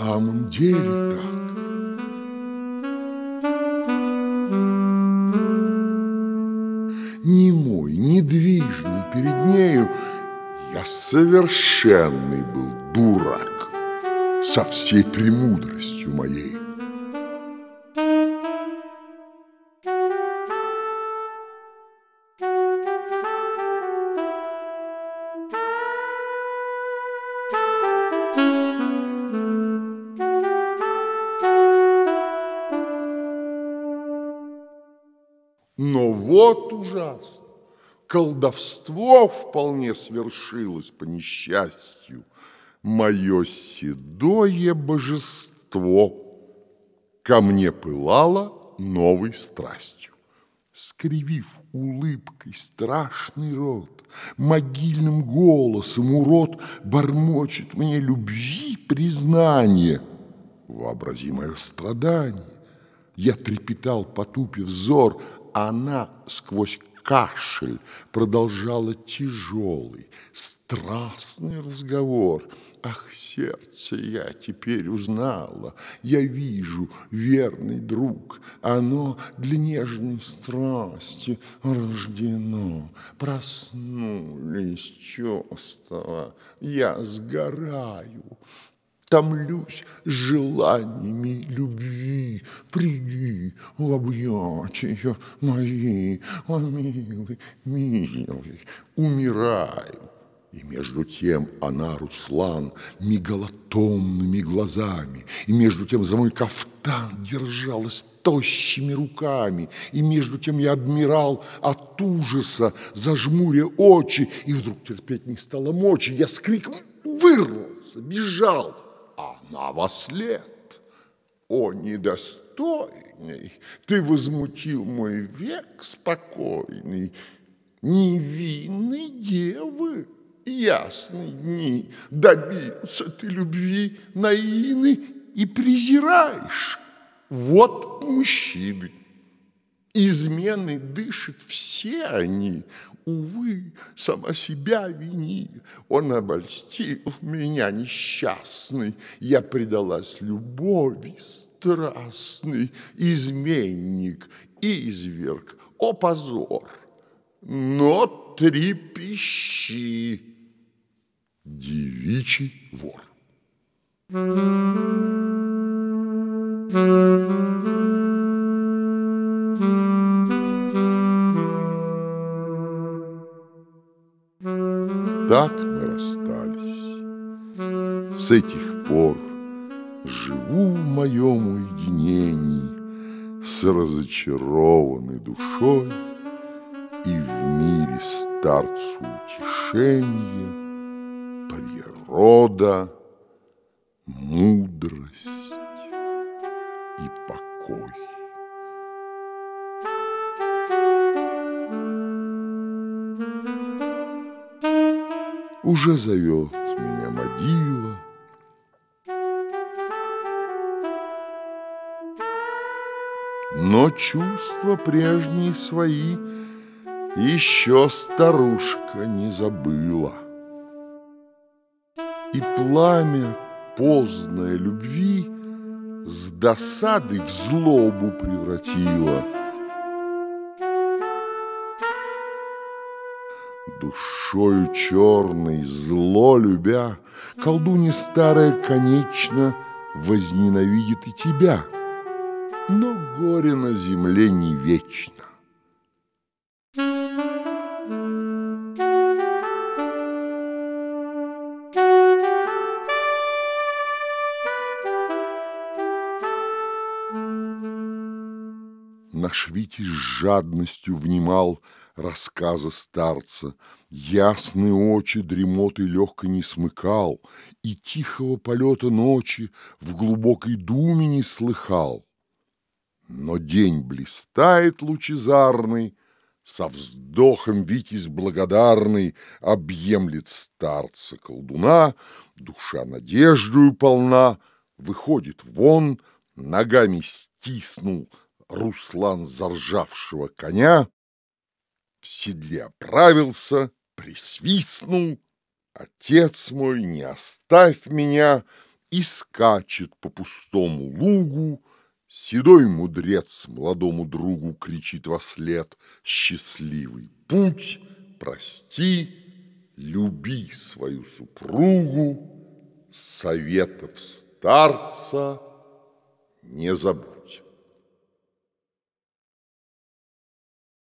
неужели так? Немой, недвижный перед нею, я совершенный был дурак со всей премудростью моей. Вот ужасно. Колдовство вполне свершилось по несчастью. Мое седое божество ко мне пылало новой страстью. Скривив улыбкой страшный рот, Могильным голосом урод Бормочет мне любви признание. Вообрази мое страдание. Я трепетал, потупив взор, она сквозь кашель продолжала тяжелый, страстный разговор. Ах, сердце, я теперь узнала, я вижу, верный друг, оно для нежной страсти рождено. Проснулись чувства, я сгораю, томлюсь желаниями любви. Приди в объятия мои, о, милый, милый, умираю. И между тем она, Руслан, мигала томными глазами, и между тем за мой кафтан держалась тощими руками, и между тем я обмирал от ужаса, зажмуря очи, и вдруг терпеть не стало мочи. Я с криком вырвался, бежал, она во след. О, недостойный, ты возмутил мой век спокойный, невинной девы, ясные дни, добился ты любви наины и презираешь. Вот мужчины. Измены дышат все они, увы, сама себя вини. Он обольстил меня несчастный, я предалась любови страстной, изменник, изверг, о позор. Но трепещи, девичий вор. Так мы расстались. С этих пор живу в моем уединении с разочарованной душой и в мире старцу утешения природа, мудрость и покой. Уже зовет меня могила, Но чувства прежние свои Еще старушка не забыла. И пламя поздной любви С досадой в злобу превратила — Душою черной, зло любя, Колдунья старая, конечно, Возненавидит и тебя, Но горе на земле не вечно. Наш Витязь с жадностью внимал рассказа старца, Ясные очи дремоты легко не смыкал И тихого полета ночи в глубокой думе не слыхал. Но день блистает лучезарный, Со вздохом Витязь благодарный Объемлет старца колдуна, Душа надеждою полна, Выходит вон, ногами стиснул Руслан заржавшего коня, в седле оправился, присвистнул. Отец мой, не оставь меня, И скачет по пустому лугу, Седой мудрец молодому другу Кричит во след. Счастливый путь, Прости, люби свою супругу, Советов старца не забудь.